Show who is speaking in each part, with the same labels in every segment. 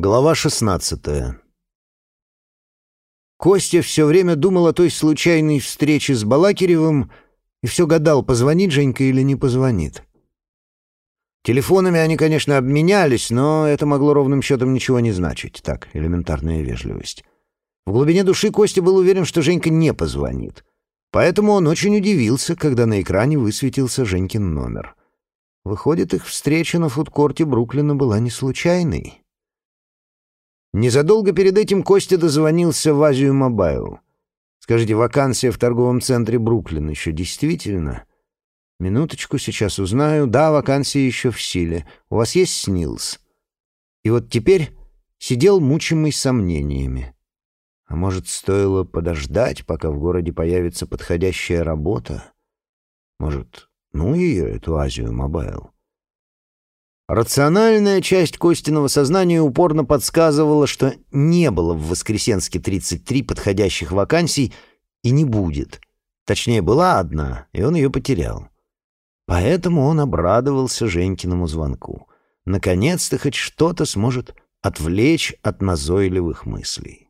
Speaker 1: Глава шестнадцатая. Костя все время думал о той случайной встрече с Балакиревым и все гадал, позвонит Женька или не позвонит. Телефонами они, конечно, обменялись, но это могло ровным счетом ничего не значить. Так, элементарная вежливость. В глубине души Костя был уверен, что Женька не позвонит. Поэтому он очень удивился, когда на экране высветился Женькин номер. Выходит, их встреча на фудкорте Бруклина была не случайной. Незадолго перед этим Костя дозвонился в Азию Мобайл. «Скажите, вакансия в торговом центре Бруклин еще действительно?» «Минуточку, сейчас узнаю. Да, вакансия еще в силе. У вас есть СНИЛС?» И вот теперь сидел мучимый сомнениями. А может, стоило подождать, пока в городе появится подходящая работа? Может, ну ее, эту Азию Мобайл? Рациональная часть Костиного сознания упорно подсказывала, что не было в Воскресенске 33 подходящих вакансий и не будет. Точнее, была одна, и он ее потерял. Поэтому он обрадовался Женькиному звонку. Наконец-то хоть что-то сможет отвлечь от назойливых мыслей.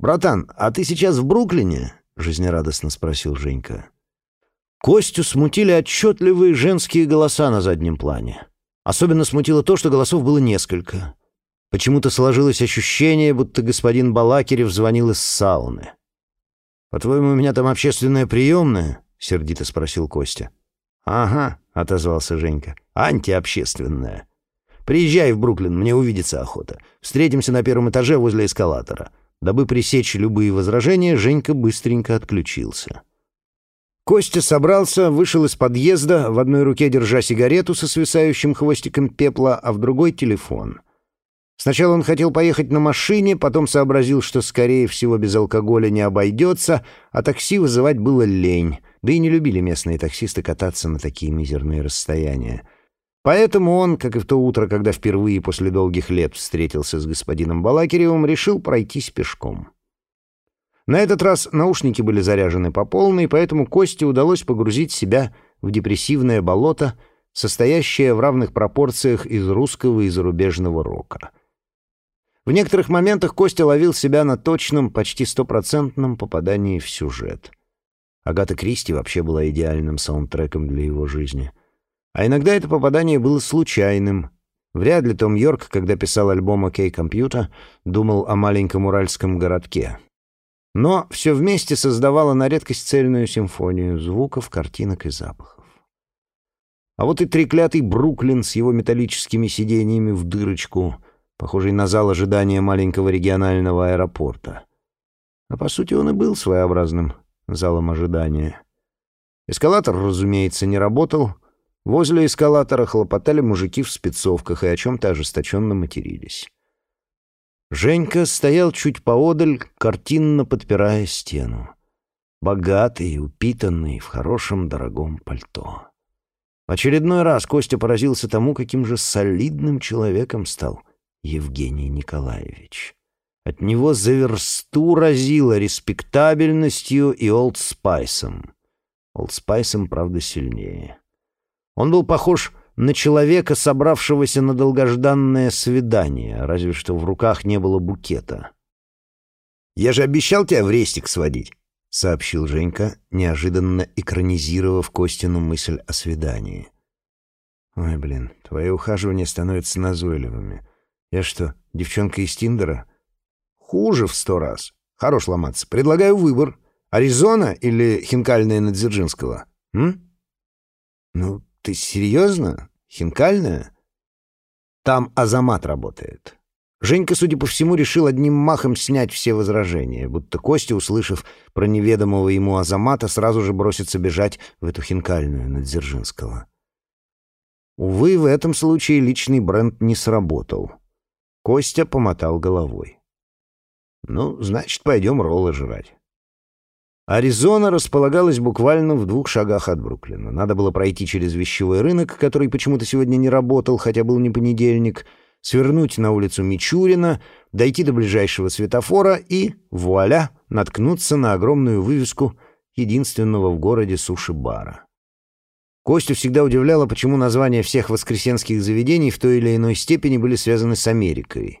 Speaker 1: «Братан, а ты сейчас в Бруклине?» — жизнерадостно спросил Женька. Костю смутили отчетливые женские голоса на заднем плане. Особенно смутило то, что голосов было несколько. Почему-то сложилось ощущение, будто господин Балакирев звонил из сауны. «По-твоему, у меня там общественная приемная?» — сердито спросил Костя. «Ага», — отозвался Женька, — «антиобщественная. Приезжай в Бруклин, мне увидеться охота. Встретимся на первом этаже возле эскалатора». Дабы пресечь любые возражения, Женька быстренько отключился. Костя собрался, вышел из подъезда, в одной руке держа сигарету со свисающим хвостиком пепла, а в другой — телефон. Сначала он хотел поехать на машине, потом сообразил, что, скорее всего, без алкоголя не обойдется, а такси вызывать было лень, да и не любили местные таксисты кататься на такие мизерные расстояния. Поэтому он, как и в то утро, когда впервые после долгих лет встретился с господином Балакиревым, решил пройтись пешком. На этот раз наушники были заряжены по полной, поэтому Косте удалось погрузить себя в депрессивное болото, состоящее в равных пропорциях из русского и зарубежного рока. В некоторых моментах Костя ловил себя на точном, почти стопроцентном попадании в сюжет. Агата Кристи вообще была идеальным саундтреком для его жизни. А иногда это попадание было случайным. Вряд ли Том Йорк, когда писал альбом «Окей, компьютер», думал о маленьком уральском городке — но все вместе создавало на редкость цельную симфонию звуков, картинок и запахов. А вот и треклятый Бруклин с его металлическими сиденьями в дырочку, похожий на зал ожидания маленького регионального аэропорта. А по сути он и был своеобразным залом ожидания. Эскалатор, разумеется, не работал. Возле эскалатора хлопотали мужики в спецовках и о чем-то ожесточенно матерились. Женька стоял чуть поодаль, картинно подпирая стену. Богатый, упитанный, в хорошем дорогом пальто. В очередной раз Костя поразился тому, каким же солидным человеком стал Евгений Николаевич. От него за версту разило респектабельностью и олдспайсом. Олдспайсом, правда, сильнее. Он был похож человека, собравшегося на долгожданное свидание, разве что в руках не было букета. «Я же обещал тебя в рестик сводить», — сообщил Женька, неожиданно экранизировав Костину мысль о свидании. «Ой, блин, твои ухаживания становятся назойливыми. Я что, девчонка из Тиндера?» «Хуже в сто раз. Хорош ломаться. Предлагаю выбор. Аризона или хинкальная Надзержинского? М? Ну, «Ты серьезно? Хинкальная?» «Там Азамат работает». Женька, судя по всему, решил одним махом снять все возражения, будто Костя, услышав про неведомого ему Азамата, сразу же бросится бежать в эту хинкальную на Дзержинского. Увы, в этом случае личный бренд не сработал. Костя помотал головой. «Ну, значит, пойдем роллы жрать». Аризона располагалась буквально в двух шагах от Бруклина. Надо было пройти через вещевой рынок, который почему-то сегодня не работал, хотя был не понедельник, свернуть на улицу Мичурина, дойти до ближайшего светофора и, вуаля, наткнуться на огромную вывеску единственного в городе суши-бара. Костю всегда удивляло, почему названия всех воскресенских заведений в той или иной степени были связаны с Америкой.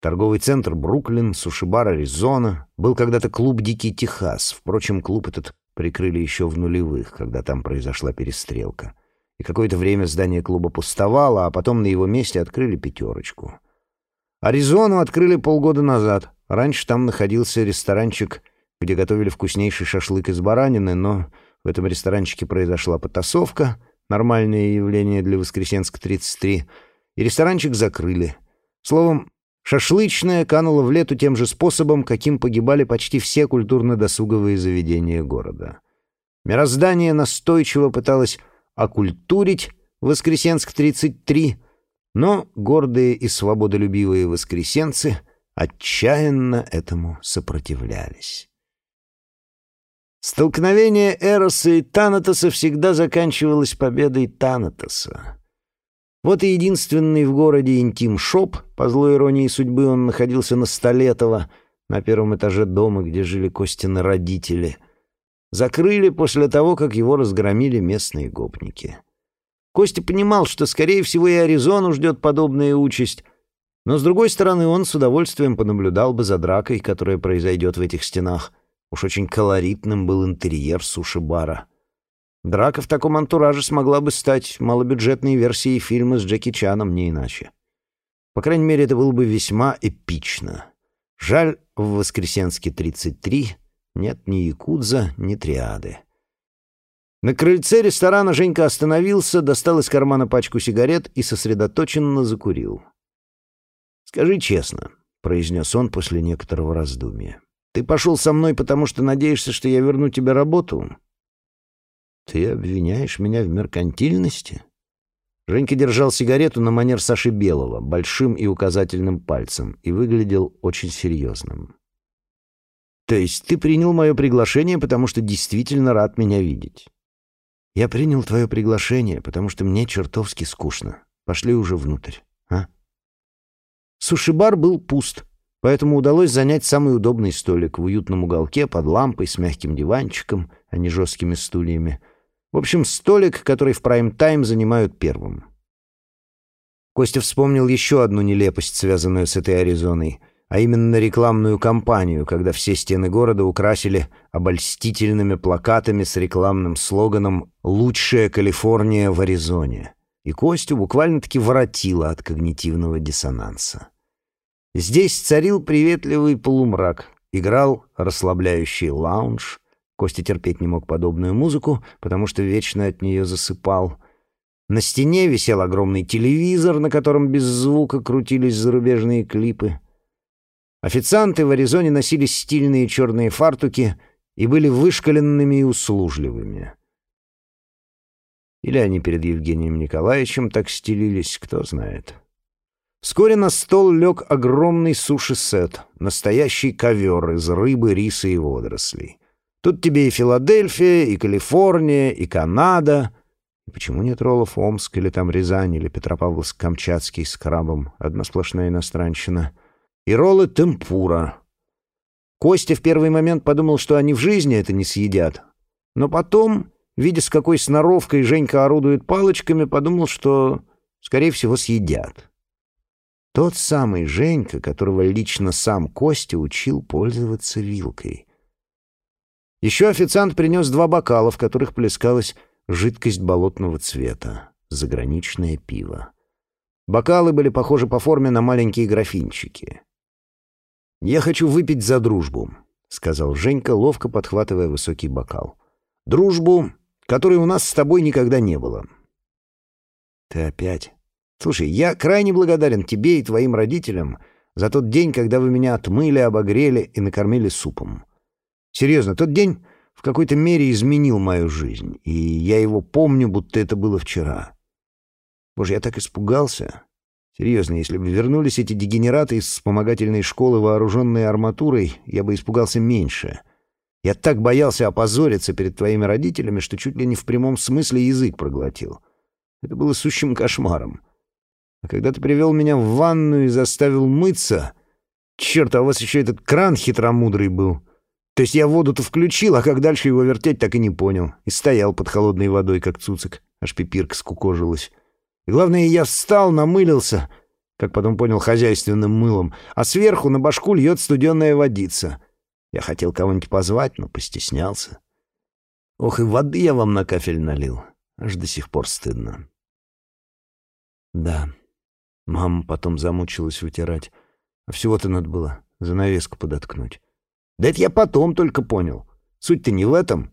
Speaker 1: Торговый центр Бруклин, суши-бар Аризона, был когда-то клуб «Дикий Техас». Впрочем, клуб этот прикрыли еще в нулевых, когда там произошла перестрелка. И какое-то время здание клуба пустовало, а потом на его месте открыли «пятерочку». Аризону открыли полгода назад. Раньше там находился ресторанчик, где готовили вкуснейший шашлык из баранины, но в этом ресторанчике произошла потасовка, нормальное явление для Воскресенска 33, и ресторанчик закрыли. Словом, шашлычная канула в лету тем же способом, каким погибали почти все культурно-досуговые заведения города. Мироздание настойчиво пыталось окультурить Воскресенск 33, но гордые и свободолюбивые воскресенцы отчаянно этому сопротивлялись. Столкновение Эроса и Танатоса всегда заканчивалось победой Танатоса. Вот и единственный в городе интим-шоп, по злой иронии судьбы он находился на Столетово, на первом этаже дома, где жили Костины родители. Закрыли после того, как его разгромили местные гопники. Костя понимал, что, скорее всего, и Аризону ждет подобная участь, но, с другой стороны, он с удовольствием понаблюдал бы за дракой, которая произойдет в этих стенах. Уж очень колоритным был интерьер суши-бара. Драка в таком антураже смогла бы стать малобюджетной версией фильма с Джеки Чаном, не иначе. По крайней мере, это было бы весьма эпично. Жаль, в Воскресенске 33 нет ни якудза, ни триады. На крыльце ресторана Женька остановился, достал из кармана пачку сигарет и сосредоточенно закурил. «Скажи честно», — произнес он после некоторого раздумья. Ты пошел со мной, потому что надеешься, что я верну тебе работу? Ты обвиняешь меня в меркантильности? Женька держал сигарету на манер Саши Белого, большим и указательным пальцем, и выглядел очень серьезным. То есть ты принял мое приглашение, потому что действительно рад меня видеть? Я принял твое приглашение, потому что мне чертовски скучно. Пошли уже внутрь, а? Суши-бар был пуст поэтому удалось занять самый удобный столик в уютном уголке под лампой с мягким диванчиком, а не жесткими стульями. В общем, столик, который в прайм-тайм занимают первым. Костя вспомнил еще одну нелепость, связанную с этой Аризоной, а именно рекламную кампанию, когда все стены города украсили обольстительными плакатами с рекламным слоганом «Лучшая Калифорния в Аризоне». И Костю буквально-таки воротило от когнитивного диссонанса. Здесь царил приветливый полумрак, играл расслабляющий лаунж. Костя терпеть не мог подобную музыку, потому что вечно от нее засыпал. На стене висел огромный телевизор, на котором без звука крутились зарубежные клипы. Официанты в Аризоне носили стильные черные фартуки и были вышкаленными и услужливыми. Или они перед Евгением Николаевичем так стелились, кто знает. Вскоре на стол лег огромный суши-сет, настоящий ковер из рыбы, риса и водорослей. Тут тебе и Филадельфия, и Калифорния, и Канада. И почему нет роллов Омск или там Рязань, или Петропавловск-Камчатский с крабом? Одна сплошная иностранщина. И роллы темпура. Костя в первый момент подумал, что они в жизни это не съедят. Но потом, видя, с какой сноровкой Женька орудует палочками, подумал, что, скорее всего, съедят. Тот самый Женька, которого лично сам Костя учил пользоваться вилкой. Еще официант принес два бокала, в которых плескалась жидкость болотного цвета, заграничное пиво. Бокалы были похожи по форме на маленькие графинчики. «Я хочу выпить за дружбу», — сказал Женька, ловко подхватывая высокий бокал. «Дружбу, которой у нас с тобой никогда не было». «Ты опять?» Слушай, я крайне благодарен тебе и твоим родителям за тот день, когда вы меня отмыли, обогрели и накормили супом. Серьезно, тот день в какой-то мере изменил мою жизнь, и я его помню, будто это было вчера. Боже, я так испугался. Серьезно, если бы вернулись эти дегенераты из вспомогательной школы, вооруженные арматурой, я бы испугался меньше. Я так боялся опозориться перед твоими родителями, что чуть ли не в прямом смысле язык проглотил. Это было сущим кошмаром. А когда ты привел меня в ванную и заставил мыться... Черт, а у вас еще этот кран хитромудрый был. То есть я воду-то включил, а как дальше его вертеть, так и не понял. И стоял под холодной водой, как цуцик, аж пипирка скукожилась. И главное, я встал, намылился, как потом понял, хозяйственным мылом, а сверху на башку льет студеная водица. Я хотел кого-нибудь позвать, но постеснялся. Ох, и воды я вам на кафель налил. Аж до сих пор стыдно. Да, мама потом замучилась вытирать. А всего-то надо было занавеску подоткнуть. Да это я потом только понял. Суть-то не в этом.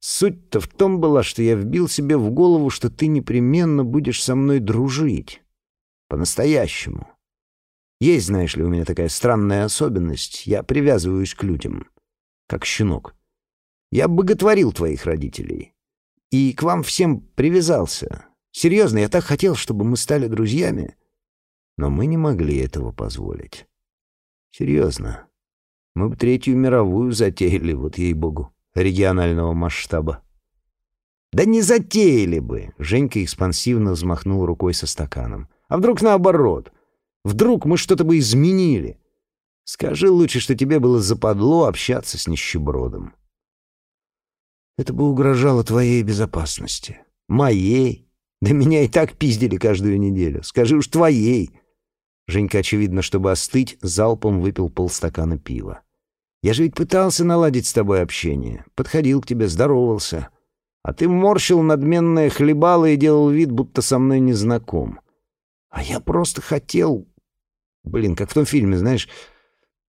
Speaker 1: Суть-то в том была, что я вбил себе в голову, что ты непременно будешь со мной дружить. По-настоящему. Есть, знаешь ли, у меня такая странная особенность. Я привязываюсь к людям, как щенок. Я боготворил твоих родителей. И к вам всем привязался. Серьезно, я так хотел, чтобы мы стали друзьями. Но мы не могли этого позволить. Серьезно. Мы бы Третью мировую затеяли, вот ей-богу, регионального масштаба. «Да не затеяли бы!» — Женька экспансивно взмахнул рукой со стаканом. «А вдруг наоборот? Вдруг мы что-то бы изменили? Скажи лучше, что тебе было западло общаться с нищебродом». «Это бы угрожало твоей безопасности». «Моей? Да меня и так пиздили каждую неделю. Скажи уж твоей!» Женька, очевидно, чтобы остыть, залпом выпил полстакана пива. Я же ведь пытался наладить с тобой общение. Подходил к тебе, здоровался. А ты морщил надменное хлебало и делал вид, будто со мной не знаком. А я просто хотел... Блин, как в том фильме, знаешь...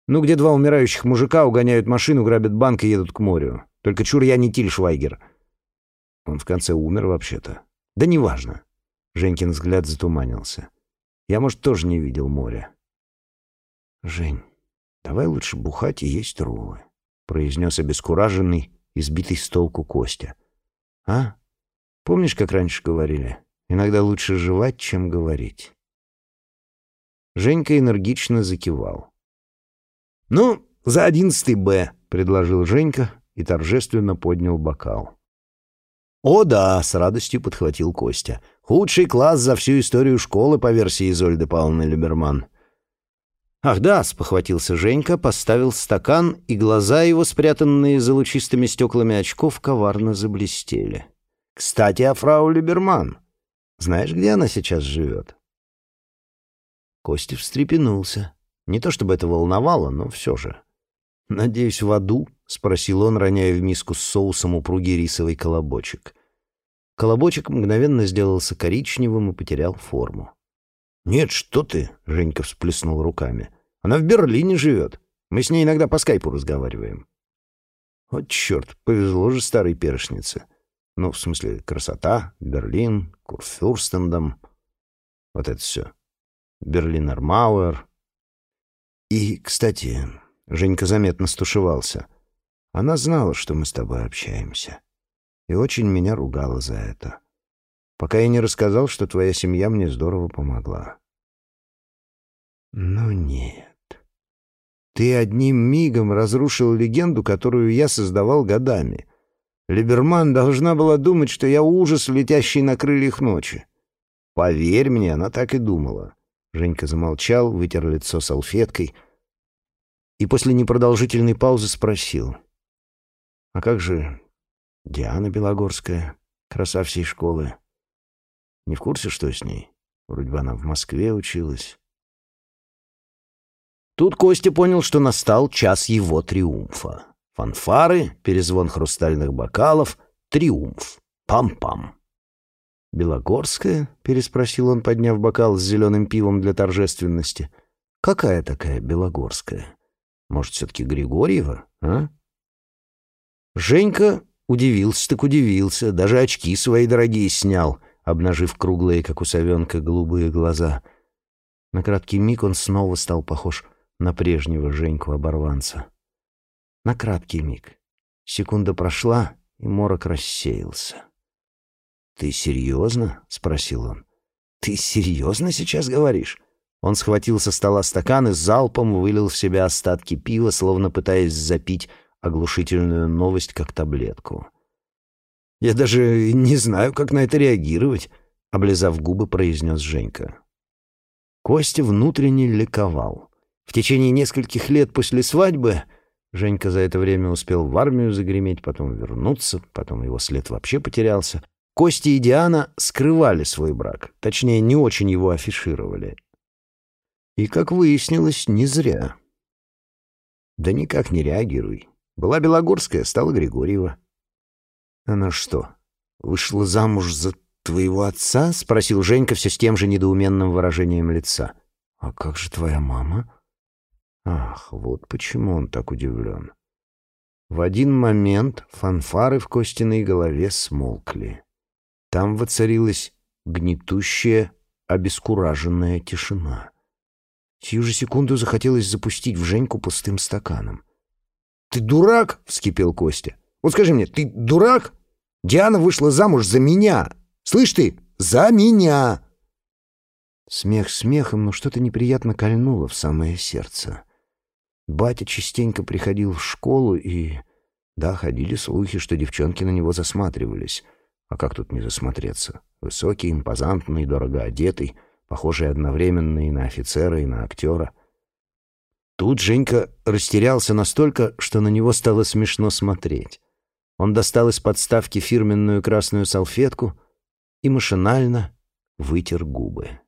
Speaker 1: Ну, где два умирающих мужика угоняют машину, грабят банк и едут к морю. Только чур я не Тиль Швайгер. Он в конце умер вообще-то. Да неважно. Женькин взгляд затуманился. Я, может, тоже не видел моря. Жень, «Давай лучше бухать и есть роллы», — произнес обескураженный, избитый с толку Костя. «А? Помнишь, как раньше говорили? Иногда лучше жевать, чем говорить». Женька энергично закивал. «Ну, за одиннадцатый Б», — предложил Женька и торжественно поднял бокал. «О да», — с радостью подхватил Костя. «Худший класс за всю историю школы по версии Изольды Павловны Люберман. «Ах да», — спохватился Женька, поставил стакан, и глаза его, спрятанные за лучистыми стеклами очков, коварно заблестели. «Кстати, о фрау Либерман. Знаешь, где она сейчас живет?» Костя встрепенулся. Не то чтобы это волновало, но все же. «Надеюсь, в аду?» — спросил он, роняя в миску с соусом упругий рисовый колобочек. Колобочек мгновенно сделался коричневым и потерял форму. «Нет, что ты!» — Женька всплеснул руками. «Она в Берлине живет. Мы с ней иногда по скайпу разговариваем». «Вот черт, повезло же старой перышнице. Ну, в смысле, красота, Берлин, Курфюрстендом. Вот это все. Берлинер Мауэр. И, кстати, Женька заметно стушевался. Она знала, что мы с тобой общаемся. И очень меня ругала за это пока я не рассказал, что твоя семья мне здорово помогла. Ну нет. Ты одним мигом разрушил легенду, которую я создавал годами. Либерман должна была думать, что я ужас, летящий на крыльях ночи. Поверь мне, она так и думала. Женька замолчал, вытер лицо салфеткой и после непродолжительной паузы спросил. «А как же Диана Белогорская, краса всей школы?» Не в курсе, что с ней? Вроде бы она в Москве училась. Тут Костя понял, что настал час его триумфа. Фанфары, перезвон хрустальных бокалов, триумф. Пам-пам. «Белогорская?» — переспросил он, подняв бокал с зеленым пивом для торжественности. «Какая такая Белогорская? Может, все-таки Григорьева, а?» Женька удивился так удивился, даже очки свои дорогие снял — обнажив круглые, как у совенка, голубые глаза. На краткий миг он снова стал похож на прежнего Женьку-оборванца. На краткий миг. Секунда прошла, и морок рассеялся. «Ты серьезно?» — спросил он. «Ты серьезно сейчас говоришь?» Он схватил со стола стакан и залпом вылил в себя остатки пива, словно пытаясь запить оглушительную новость как таблетку. Я даже не знаю, как на это реагировать», — облизав губы, произнес Женька. Костя внутренне ликовал. В течение нескольких лет после свадьбы Женька за это время успел в армию загреметь, потом вернуться, потом его след вообще потерялся. Костя и Диана скрывали свой брак, точнее, не очень его афишировали. И, как выяснилось, не зря. Да никак не реагируй. Была Белогорская, стала Григорьева. Она что, вышла замуж за твоего отца? Спросил Женька все с тем же недоуменным выражением лица. А как же твоя мама? Ах, вот почему он так удивлен. В один момент фанфары в Костиной голове смолкли. Там воцарилась гнетущая, обескураженная тишина. Сию же секунду захотелось запустить в Женьку пустым стаканом. «Ты дурак?» — вскипел Костя. «Вот скажи мне, ты дурак? Диана вышла замуж за меня! Слышь ты, за меня!» Смех смехом, но что-то неприятно кольнуло в самое сердце. Батя частенько приходил в школу, и... Да, ходили слухи, что девчонки на него засматривались. А как тут не засмотреться? Высокий, импозантный, дорого одетый — похожий одновременно и на офицера, и на актера. Тут Женька растерялся настолько, что на него стало смешно смотреть. Он достал из подставки фирменную красную салфетку и машинально вытер губы.